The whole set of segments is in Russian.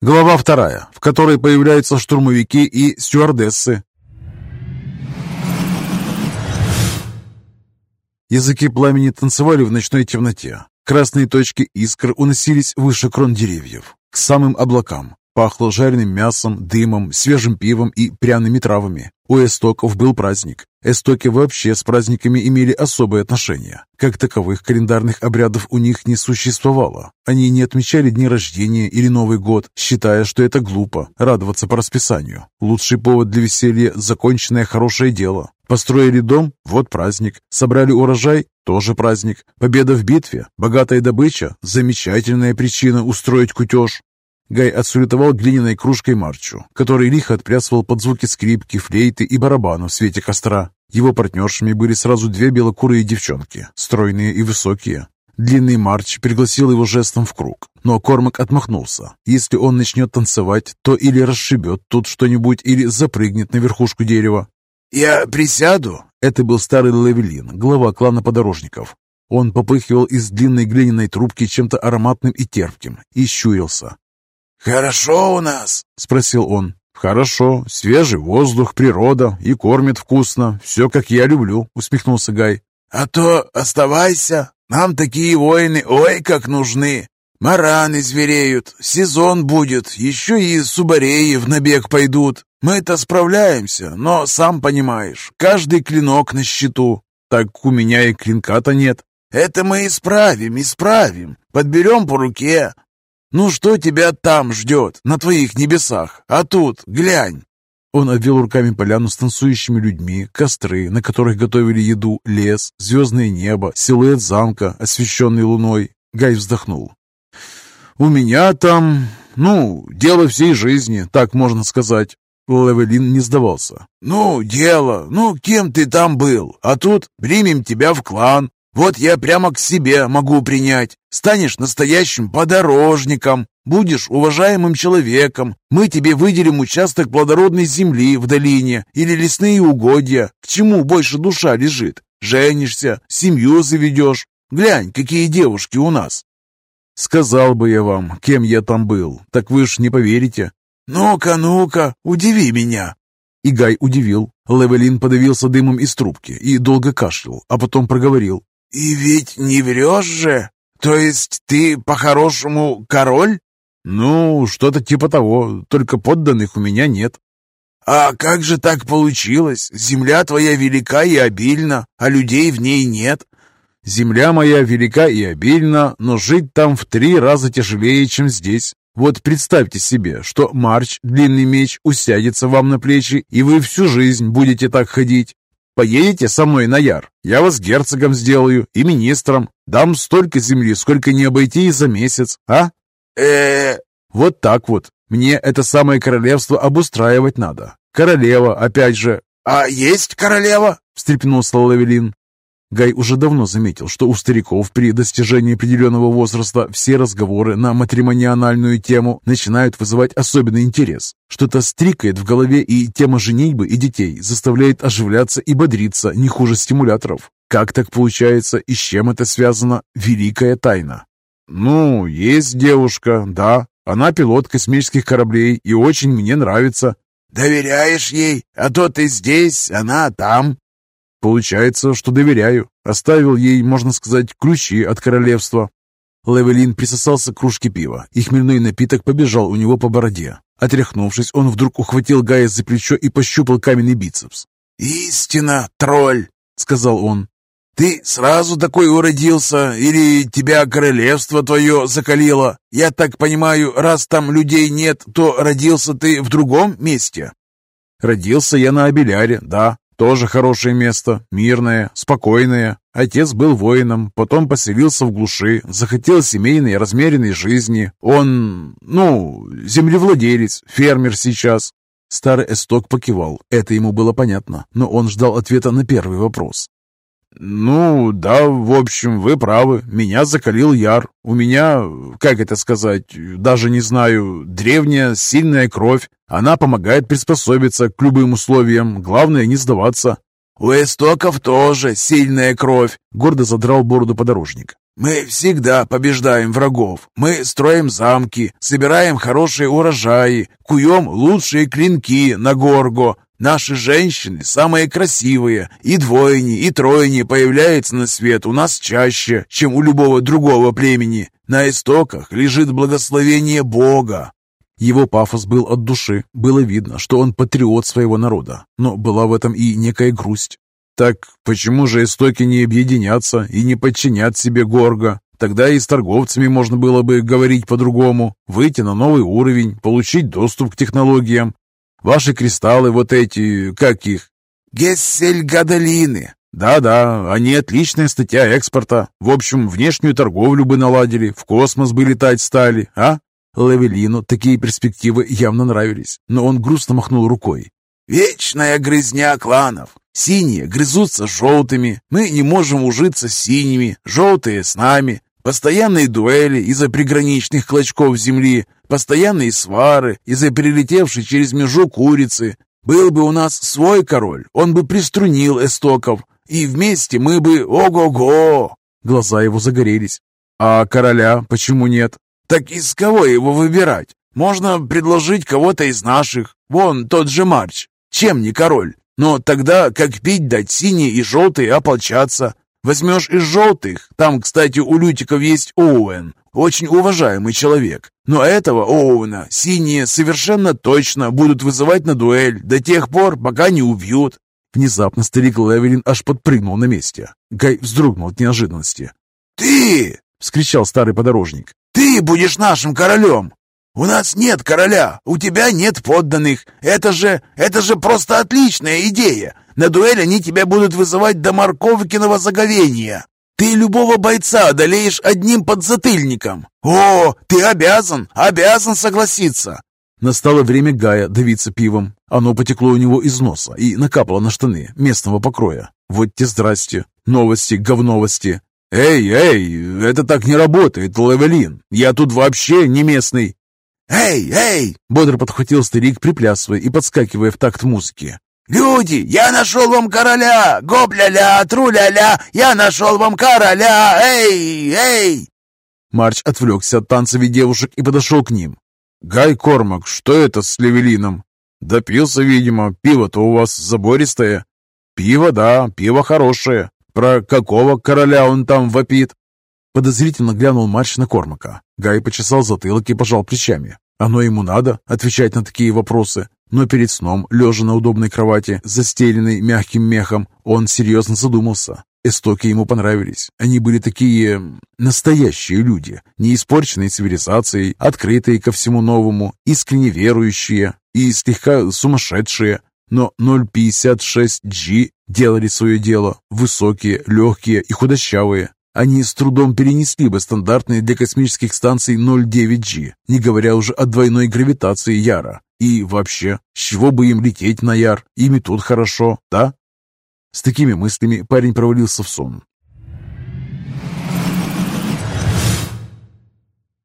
Глава вторая, в которой появляются штурмовики и стюардессы. Языки пламени танцевали в ночной темноте. Красные точки искр уносились выше крон деревьев, к самым облакам. Пахло жареным мясом, дымом, свежим пивом и пряными травами. У эстоков был праздник. Эстоки вообще с праздниками имели особое отношение. Как таковых календарных обрядов у них не существовало. Они не отмечали дни рождения или Новый год, считая, что это глупо, радоваться по расписанию. Лучший повод для веселья – законченное хорошее дело. Построили дом – вот праздник. Собрали урожай – тоже праздник. Победа в битве, богатая добыча – замечательная причина устроить кутеж. Гай отсулетовал глиняной кружкой Марчу, который лихо отплясывал под звуки скрипки, флейты и барабана в свете костра. Его партнершами были сразу две белокурые девчонки, стройные и высокие. Длинный Марч пригласил его жестом в круг, но Кормак отмахнулся. Если он начнет танцевать, то или расшибет тут что-нибудь, или запрыгнет на верхушку дерева. «Я присяду?» Это был старый Лавелин, глава клана подорожников. Он попыхивал из длинной глиняной трубки чем-то ароматным и терпким и щурился. «Хорошо у нас?» — спросил он. «Хорошо. Свежий воздух, природа и кормят вкусно. Все, как я люблю», — усмехнулся Гай. «А то оставайся. Нам такие воины ой как нужны. Мараны звереют, сезон будет, еще и субареи в набег пойдут. Мы-то справляемся, но, сам понимаешь, каждый клинок на счету. Так у меня и клинка-то нет. Это мы исправим, исправим. Подберем по руке, ну что тебя там ждет, на твоих небесах? А тут, глянь!» Он обвел руками поляну с танцующими людьми, костры, на которых готовили еду, лес, звездное небо, силуэт замка, освещенный луной. Гай вздохнул. «У меня там, ну, дело всей жизни, так можно сказать». Левелин не сдавался. «Ну, дело, ну, кем ты там был? А тут примем тебя в клан, вот я прямо к себе могу принять. Станешь настоящим подорожником, будешь уважаемым человеком. Мы тебе выделим участок плодородной земли в долине или лесные угодья. К чему больше душа лежит? Женишься, семью заведешь. Глянь, какие девушки у нас. Сказал бы я вам, кем я там был, так вы ж не поверите. Ну-ка, ну-ка, удиви меня. И Гай удивил. Левелин подавился дымом из трубки и долго кашлял, а потом проговорил. «И ведь не врешь же? То есть ты, по-хорошему, король?» «Ну, что-то типа того, только подданных у меня нет». «А как же так получилось? Земля твоя велика и обильна, а людей в ней нет». «Земля моя велика и обильна, но жить там в три раза тяжелее, чем здесь. Вот представьте себе, что Марч, длинный меч, усядется вам на плечи, и вы всю жизнь будете так ходить. Поедете со мной на Яр? Я вас герцогом сделаю и министром. Дам столько земли, сколько не обойти и за месяц, а? э Вот так вот. Мне это самое королевство обустраивать надо. Королева, опять же. А есть королева? встрепенулся Лавелин. Гай уже давно заметил, что у стариков при достижении определенного возраста все разговоры на матримониальную тему начинают вызывать особенный интерес. Что-то стрикает в голове, и тема женитьбы и детей заставляет оживляться и бодриться не хуже стимуляторов. Как так получается и с чем это связано? Великая тайна. «Ну, есть девушка, да. Она пилот космических кораблей и очень мне нравится». «Доверяешь ей? А то ты здесь, она там». Получается, что доверяю. Оставил ей, можно сказать, ключи от королевства. Левелин присосался к кружке пива, и хмельной напиток побежал у него по бороде. Отряхнувшись, он вдруг ухватил Гая за плечо и пощупал каменный бицепс. «Истина, тролль!» — сказал он. «Ты сразу такой уродился, или тебя королевство твое закалило? Я так понимаю, раз там людей нет, то родился ты в другом месте?» «Родился я на Абеляре, да. Тоже хорошее место, мирное, спокойное. Отец был воином, потом поселился в глуши, захотел семейной размеренной жизни. Он, ну, землевладелец, фермер сейчас. Старый Эсток покивал, это ему было понятно, но он ждал ответа на первый вопрос. «Ну, да, в общем, вы правы. Меня закалил Яр. У меня, как это сказать, даже не знаю, древняя сильная кровь. Она помогает приспособиться к любым условиям. Главное, не сдаваться». «У истоков тоже сильная кровь», — гордо задрал бороду подорожник. Мы всегда побеждаем врагов. Мы строим замки, собираем хорошие урожаи, куем лучшие клинки на горго. Наши женщины самые красивые, и двойни, и тройни появляются на свет у нас чаще, чем у любого другого племени. На истоках лежит благословение Бога. Его пафос был от души. Было видно, что он патриот своего народа, но была в этом и некая грусть. Так почему же истоки не объединятся и не подчинят себе Горга? Тогда и с торговцами можно было бы говорить по-другому, выйти на новый уровень, получить доступ к технологиям. Ваши кристаллы вот эти, как их? Гессельгадолины. Да-да, они отличная статья экспорта. В общем, внешнюю торговлю бы наладили, в космос бы летать стали, а? Лавелину такие перспективы явно нравились, но он грустно махнул рукой. «Вечная грызня кланов. Синие грызутся с желтыми, мы не можем ужиться с синими, желтые с нами. Постоянные дуэли из-за приграничных клочков земли, постоянные свары из-за перелетевшей через межу курицы. Был бы у нас свой король, он бы приструнил эстоков, и вместе мы бы ого-го!» Глаза его загорелись. «А короля почему нет?» Так из кого его выбирать? Можно предложить кого-то из наших. Вон тот же Марч. Чем не король? Но тогда как пить дать синие и желтые ополчаться? Возьмешь из желтых. Там, кстати, у Лютиков есть Оуэн. Очень уважаемый человек. Но этого Оуэна синие совершенно точно будут вызывать на дуэль до тех пор, пока не убьют. Внезапно старик Левелин аж подпрыгнул на месте. Гай вздрогнул от неожиданности. «Ты!» — вскричал старый подорожник. Ты будешь нашим королем. У нас нет короля, у тебя нет подданных. Это же, это же просто отличная идея. На дуэль они тебя будут вызывать до морковкиного заговения. Ты любого бойца одолеешь одним подзатыльником. О, ты обязан, обязан согласиться. Настало время Гая давиться пивом. Оно потекло у него из носа и накапало на штаны местного покроя. Вот те здрасте. Новости, говновости. «Эй, эй, это так не работает, Лавелин. Я тут вообще не местный». «Эй, эй!» — бодро подхватил старик, приплясывая и подскакивая в такт музыки. «Люди, я нашел вам короля! Гопля-ля, тру-ля-ля! Я нашел вам короля! Эй, эй!» Марч отвлекся от танцевых девушек и подошел к ним. «Гай Кормак, что это с Левелином?» «Допился, видимо. Пиво-то у вас забористое». «Пиво, да, пиво хорошее. Про какого короля он там вопит?» Подозрительно глянул Марч на Кормака. Гай почесал затылок и пожал плечами. Оно ему надо отвечать на такие вопросы. Но перед сном, лежа на удобной кровати, застеленной мягким мехом, он серьезно задумался. Эстоки ему понравились. Они были такие... настоящие люди, не испорченные цивилизацией, открытые ко всему новому, искренне верующие и слегка сумасшедшие. Но 056G делали свое дело. Высокие, легкие и худощавые. Они с трудом перенесли бы стандартные для космических станций 09G, не говоря уже о двойной гравитации Яра. И вообще, с чего бы им лететь на Яр? Ими тут хорошо, да? С такими мыслями парень провалился в сон.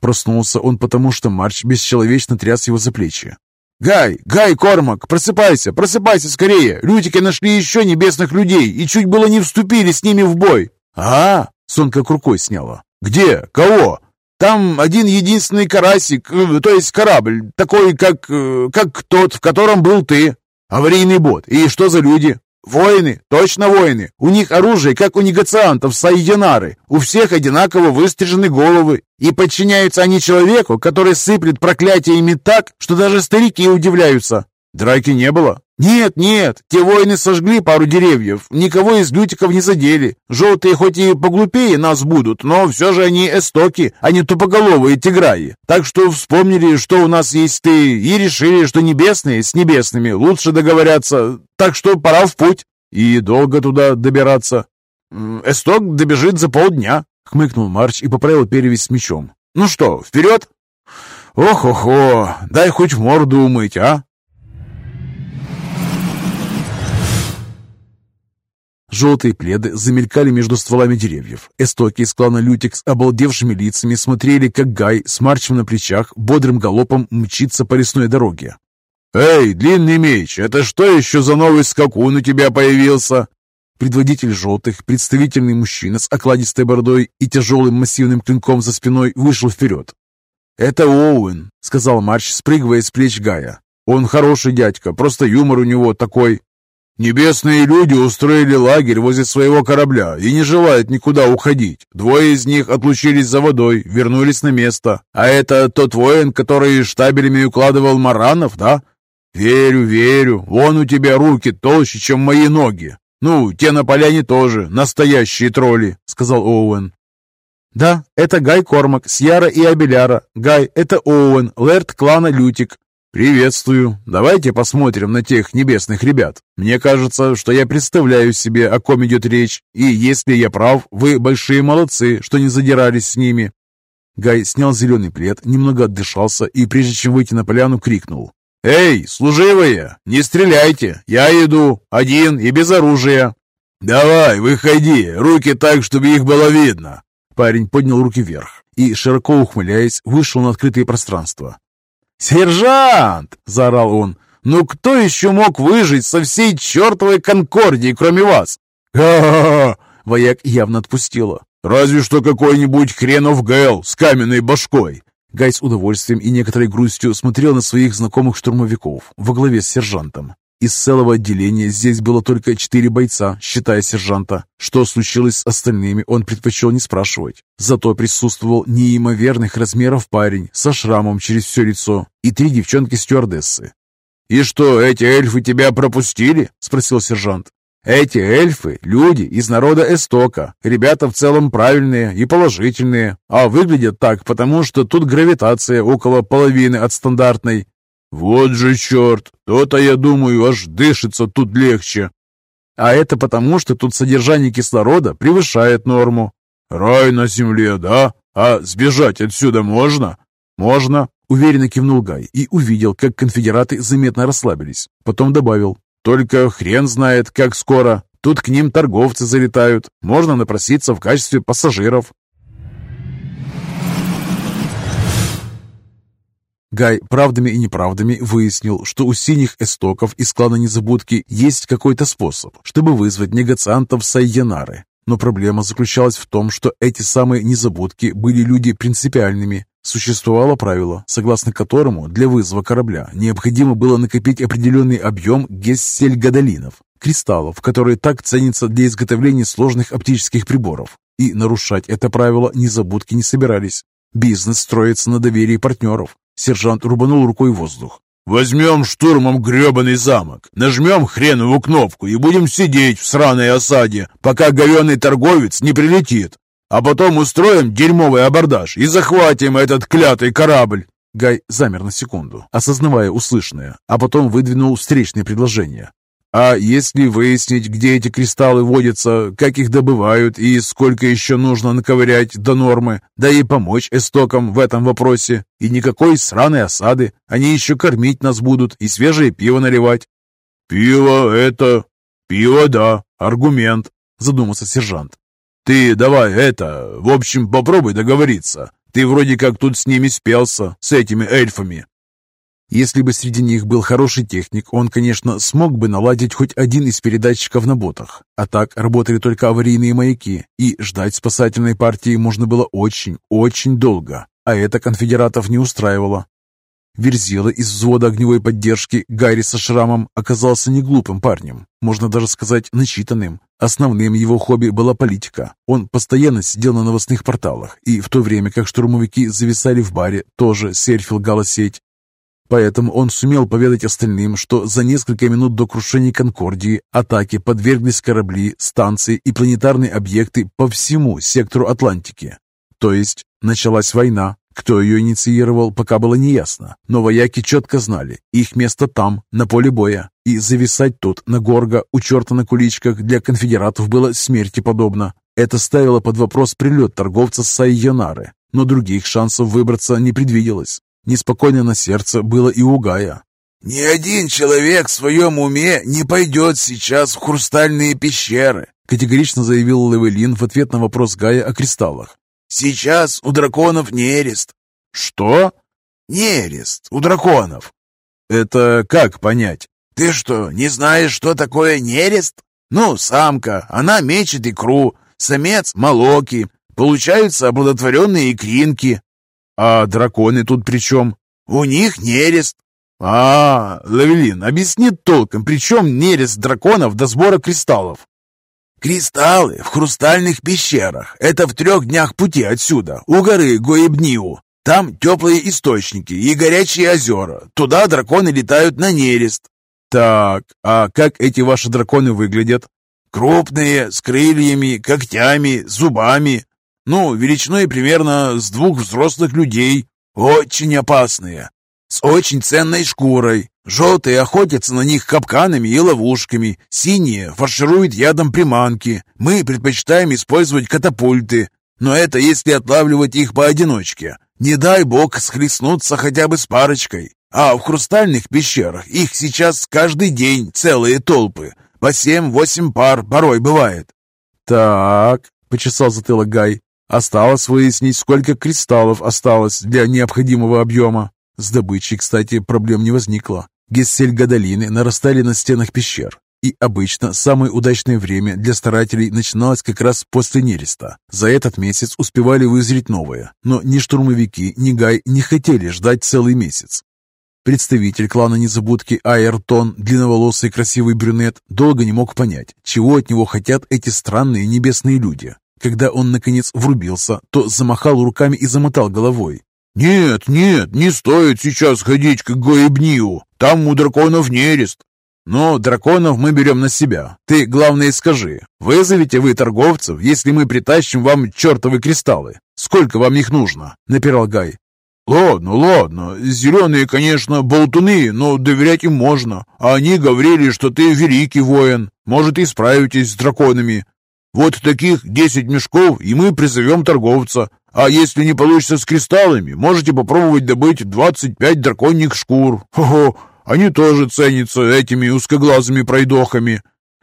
Проснулся он потому, что Марч бесчеловечно тряс его за плечи. «Гай! Гай, Кормак! Просыпайся! Просыпайся скорее! Лютики нашли еще небесных людей и чуть было не вступили с ними в бой!» «А?» — сон как рукой сняла. «Где? Кого?» «Там один единственный карасик, э, то есть корабль, такой, как, э, как тот, в котором был ты. Аварийный бот. И что за люди?» «Воины, точно воины. У них оружие, как у негациантов Сайенары. У всех одинаково выстрижены головы. И подчиняются они человеку, который сыплет проклятиями так, что даже старики удивляются. Драки не было? Нет, нет, те воины сожгли пару деревьев, никого из лютиков не задели. Желтые хоть и поглупее нас будут, но все же они эстоки, а не тупоголовые тиграи. Так что вспомнили, что у нас есть ты, и решили, что небесные с небесными лучше договорятся. Так что пора в путь. И долго туда добираться? Эсток добежит за полдня, хмыкнул Марч и поправил перевязь с мечом. Ну что, вперед? Ох-охо, дай хоть морду умыть, а? Желтые пледы замелькали между стволами деревьев. Эстоки из клана Лютик с обалдевшими лицами смотрели, как Гай с марчем на плечах бодрым галопом мчится по лесной дороге. «Эй, длинный меч, это что еще за новый скакун у тебя появился?» Предводитель желтых, представительный мужчина с окладистой бородой и тяжелым массивным клинком за спиной вышел вперед. «Это Оуэн», — сказал Марч, спрыгивая с плеч Гая. «Он хороший дядька, просто юмор у него такой». «Небесные люди устроили лагерь возле своего корабля и не желают никуда уходить. Двое из них отлучились за водой, вернулись на место. А это тот воин, который штабелями укладывал маранов, да?» «Верю, верю. Вон у тебя руки толще, чем мои ноги. Ну, те на поляне тоже, настоящие тролли», — сказал Оуэн. «Да, это Гай Кормак, Сьяра и Абеляра. Гай, это Оуэн, лэрд клана Лютик. «Приветствую. Давайте посмотрим на тех небесных ребят. Мне кажется, что я представляю себе, о ком идет речь, и если я прав, вы большие молодцы, что не задирались с ними». Гай снял зеленый плед, немного отдышался и, прежде чем выйти на поляну, крикнул. «Эй, служивые, не стреляйте! Я иду, один и без оружия!» «Давай, выходи, руки так, чтобы их было видно!» Парень поднял руки вверх и, широко ухмыляясь, вышел на открытое пространство. «Сержант!» — заорал он. «Ну кто еще мог выжить со всей чертовой Конкордии, кроме вас?» «Ха-ха-ха!» — вояк явно отпустила. «Разве что какой-нибудь хренов Гэл с каменной башкой!» Гай с удовольствием и некоторой грустью смотрел на своих знакомых штурмовиков во главе с сержантом. Из целого отделения здесь было только четыре бойца, считая сержанта. Что случилось с остальными, он предпочел не спрашивать. Зато присутствовал неимоверных размеров парень со шрамом через все лицо и три девчонки-стюардессы. «И что, эти эльфы тебя пропустили?» – спросил сержант. «Эти эльфы – люди из народа Эстока. Ребята в целом правильные и положительные, а выглядят так, потому что тут гравитация около половины от стандартной. «Вот же черт! То-то, я думаю, аж дышится тут легче!» «А это потому, что тут содержание кислорода превышает норму». «Рай на земле, да? А сбежать отсюда можно?» «Можно», — уверенно кивнул Гай и увидел, как конфедераты заметно расслабились. Потом добавил, «Только хрен знает, как скоро. Тут к ним торговцы залетают. Можно напроситься в качестве пассажиров. Гай правдами и неправдами выяснил, что у синих эстоков из клана Незабудки есть какой-то способ, чтобы вызвать негациантов Сайянары. Но проблема заключалась в том, что эти самые незабудки были люди принципиальными. Существовало правило, согласно которому для вызова корабля необходимо было накопить определенный объем гессельгадолинов, кристаллов, которые так ценятся для изготовления сложных оптических приборов. И нарушать это правило незабудки не собирались. Бизнес строится на доверии партнеров, Сержант рубанул рукой воздух. «Возьмем штурмом гребаный замок, нажмем хреновую кнопку и будем сидеть в сраной осаде, пока говеный торговец не прилетит. А потом устроим дерьмовый абордаж и захватим этот клятый корабль». Гай замер на секунду, осознавая услышанное, а потом выдвинул встречное предложение. А если выяснить, где эти кристаллы водятся, как их добывают и сколько еще нужно наковырять до нормы, да и помочь эстокам в этом вопросе, и никакой сраной осады, они еще кормить нас будут и свежее пиво наливать. «Пиво — это... пиво, да, аргумент», — задумался сержант. «Ты давай это... в общем, попробуй договориться. Ты вроде как тут с ними спелся, с этими эльфами. Если бы среди них был хороший техник, он, конечно, смог бы наладить хоть один из передатчиков на ботах. А так работали только аварийные маяки, и ждать спасательной партии можно было очень, очень долго. А это конфедератов не устраивало. Верзила из взвода огневой поддержки Гарри со шрамом оказался не глупым парнем, можно даже сказать начитанным. Основным его хобби была политика. Он постоянно сидел на новостных порталах, и в то время как штурмовики зависали в баре, тоже серфил галосеть, Поэтому он сумел поведать остальным, что за несколько минут до крушения Конкордии атаке подверглись корабли, станции и планетарные объекты по всему сектору Атлантики. То есть началась война. Кто ее инициировал, пока было неясно. Но вояки четко знали, их место там, на поле боя. И зависать тут, на Горго, у черта на куличках, для конфедератов было смерти подобно. Это ставило под вопрос прилет торговца с Сайонары, но других шансов выбраться не предвиделось. Неспокойно на сердце было и у Гая. «Ни один человек в своем уме не пойдет сейчас в хрустальные пещеры», категорично заявил Левелин в ответ на вопрос Гая о кристаллах. «Сейчас у драконов нерест». «Что?» «Нерест у драконов». «Это как понять?» «Ты что, не знаешь, что такое нерест?» Ну, самка, она мечет икру, самец – молоки. Получаются оплодотворенные икринки. А драконы тут при чем? У них нерест. А, Лавелин, объясни толком, при чем нерест драконов до сбора кристаллов? Кристаллы в хрустальных пещерах. Это в трех днях пути отсюда, у горы Гоебниу. Там теплые источники и горячие озера. Туда драконы летают на нерест. Так, а как эти ваши драконы выглядят? Крупные, с крыльями, когтями, зубами. Ну, величиной примерно с двух взрослых людей. Очень опасные. С очень ценной шкурой. Желтые охотятся на них капканами и ловушками. Синие фаршируют ядом приманки. Мы предпочитаем использовать катапульты. Но это если отлавливать их поодиночке. Не дай бог схлестнуться хотя бы с парочкой. А в хрустальных пещерах их сейчас каждый день целые толпы. По семь-восемь пар порой бывает. Так, почесал затылок Гай. Осталось выяснить, сколько кристаллов осталось для необходимого объема. С добычей, кстати, проблем не возникло. Гессель-гадолины нарастали на стенах пещер. И обычно самое удачное время для старателей начиналось как раз после нереста. За этот месяц успевали вызреть новое, но ни штурмовики, ни Гай не хотели ждать целый месяц. Представитель клана Незабудки Айртон, длинноволосый красивый брюнет, долго не мог понять, чего от него хотят эти странные небесные люди. Когда он, наконец, врубился, то замахал руками и замотал головой. «Нет, нет, не стоит сейчас ходить к Гоебнию. Там у драконов нерест. Но драконов мы берем на себя. Ты, главное, скажи, вызовите вы торговцев, если мы притащим вам чертовы кристаллы? Сколько вам их нужно?» — напирал Гай. «Ладно, ладно. Зеленые, конечно, болтуны, но доверять им можно. А они говорили, что ты великий воин. Может, и справитесь с драконами. Вот таких десять мешков, и мы призовем торговца. А если не получится с кристаллами, можете попробовать добыть двадцать пять драконьих шкур. Хо-хо, они тоже ценятся этими узкоглазыми пройдохами».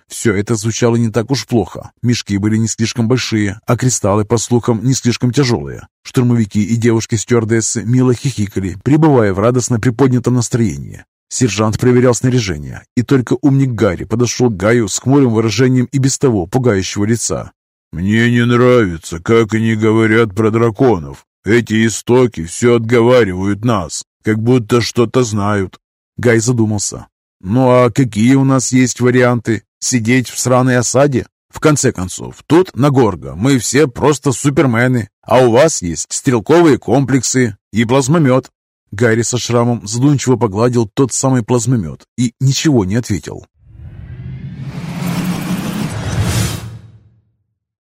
Все это звучало не так уж плохо. Мешки были не слишком большие, а кристаллы, по слухам, не слишком тяжелые. Штурмовики и девушки-стюардессы мило хихикали, пребывая в радостно приподнятом настроении. Сержант проверял снаряжение, и только умник Гарри подошел к Гаю с хмурым выражением и без того пугающего лица. «Мне не нравится, как они говорят про драконов. Эти истоки все отговаривают нас, как будто что-то знают». Гай задумался. «Ну а какие у нас есть варианты? Сидеть в сраной осаде? В конце концов, тут, на Горго, мы все просто супермены, а у вас есть стрелковые комплексы и плазмомет. Гарри со шрамом задумчиво погладил тот самый плазмомет и ничего не ответил.